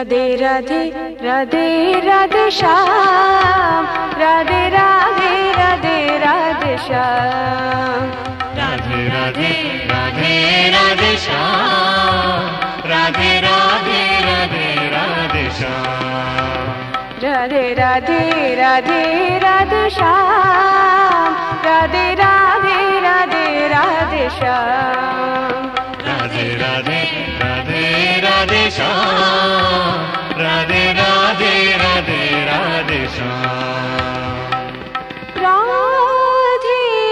Radhe Radhe Radhe Radhe Shyam Radhe Radhe Radhe Radhe Shyam Radhe Radhe Radhe Radhe Shyam Radhe Radhe Radhe Radhe Shyam Radhe Radhe Radhe Radhe Shyam Radhe Radhe Radhe Radhe Shyam Radhe Radhe Radhe Radhe Shyam राधिष राधि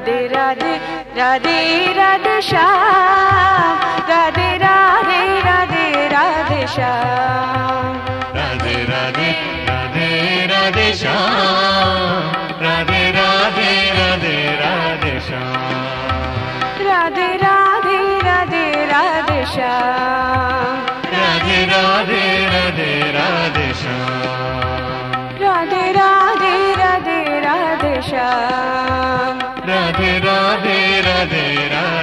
Radhe Radhe Radhe Radhe Shyam Radhe Radhe Radhe Radhe Shyam Radhe Radhe Radhe Radhe Shyam Radhe Radhe Radhe Radhe Shyam Radhe Radhe Radhe Radhe Shyam Radhe Radhe Radhe Radhe Shyam Radhe Radhe Radhe Radhe Shyam Radhe Radhe Radhe Radhe.